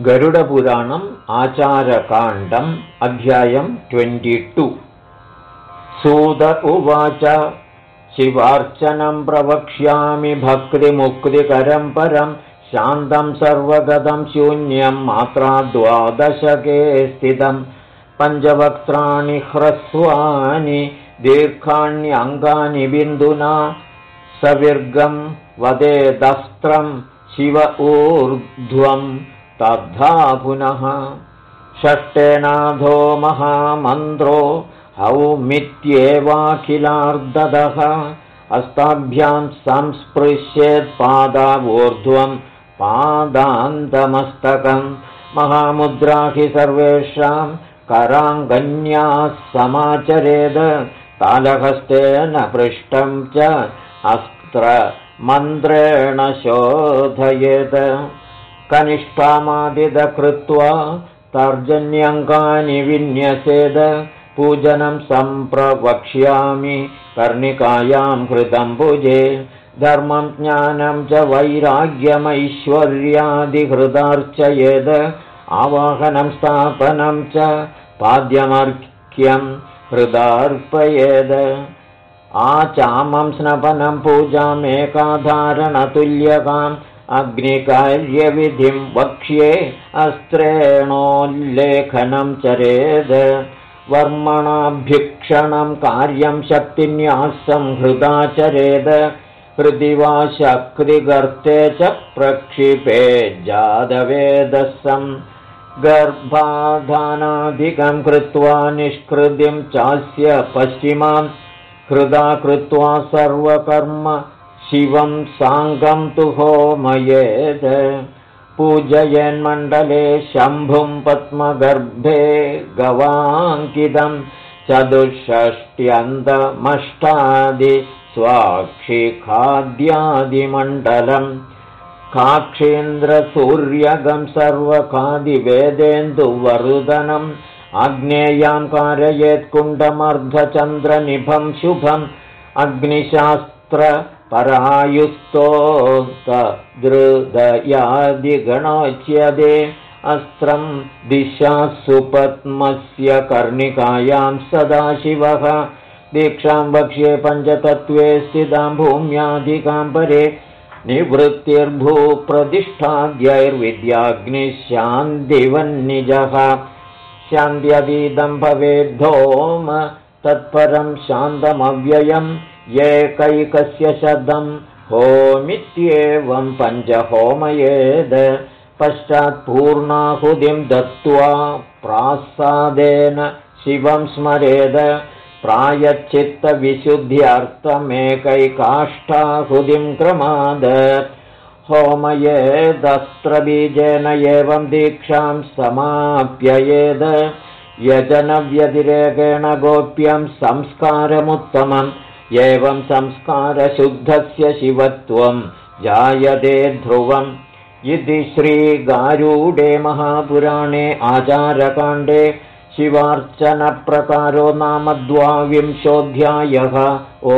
गरुडपुराणम् आचारकाण्डम् अध्यायम् ट्वेण्टि सूद उवाच शिवार्चनं प्रवक्ष्यामि भक्तिमुक्तिकरं परं शान्तं सर्वगतं शून्यं मात्रा द्वादशके स्थितं। पञ्चवक्त्राणि ह्रस्वानि दीर्घाण्यङ्गानि बिन्दुना सविर्गं वदेदस्त्रं शिव ऊर्ध्वम् तद्धा पुनः षष्ठेनाधो महामन्त्रो हौमित्येवाखिलार्ददः अस्ताभ्यां संस्पृश्येत्पादावूर्ध्वं पादान्तमस्तकं। महामुद्रा हि सर्वेषां कराङ्गन्याः समाचरेद तालहस्तेन पृष्ठं च अस्त्रमन्त्रेण शोधयेत् कनिष्ठामादिदकृत्वा तर्जन्यङ्गानि विन्यसेद पूजनं सम्प्रवक्ष्यामि कर्णिकायां कृतं भुजे। धर्मं ज्ञानं च वैराग्यमैश्वर्यादिहृदार्चयेद आवाहनं स्थापनं च पाद्यमर्घ्यं हृदार्पयेद। आचामं स्नपनं पूजामेकाधारणतुल्यकाम् अग्निकार्यविधिं वक्ष्ये अस्त्रेणोल्लेखनं चरेद। वर्मणाभ्युक्षणं कार्यं शक्तिन्यासं हृदा चरेद। शक्तिगर्ते च प्रक्षिपे जादवेदसं। गर्भाधानाधिकं कृत्वा निष्कृतिं चास्य पश्चिमां। हृदा कृत्वा सर्वकर्म शिवं साङ्गं तु होमयेत् पूजयन्मण्डले शम्भुं पद्मगर्भे गवाङ्कितं चतुष्षष्ट्यन्तमष्टादि स्वाक्षिखाद्यादिमण्डलम् काक्षेन्द्रसूर्यगं सर्वखादिवेदेन्दुवरुदनम्। आग्नेयां कारयेत्कुण्डमर्धचन्द्रनिभं शुभम्। अग्निशास्त्र परायुस्तोस्तदृदयादिगणोच्यते अस्त्रं दिशा सुपद्मस्य कर्णिकायां सदाशिवः दीक्षां वक्ष्ये पञ्चतत्त्वे स्थितां भूम्याधिकां परे निवृत्तिर्भूप्रतिष्ठाद्यैर्विद्याग्निशान्तिवन्निजः शान्त्यतीदं भवेद्धोम तत्परं शान्तमव्ययम् एकैकस्य शब्दं होमित्येवं पञ्चहोमयेद् पश्चात्पूर्णाहुतिं दत्त्वा प्रासादेन शिवं स्मरेद प्रायच्चित्तविशुद्ध्यर्थमेकैकाष्ठाहुतिं क्रमाद। होमयेदस्त्रबीजेन एवं दीक्षां समाप्ययेद यजनव्यतिरेकेण गोप्यं संस्कारमुत्तमम् एवं संस्कारशुद्धस्य शिवत्वं जायते ध्रुवम्। इति श्रीगारूडे महापुराणे आचारकाण्डे शिवार्चनप्रकारो नाम द्वाविंशोऽध्यायः। ओ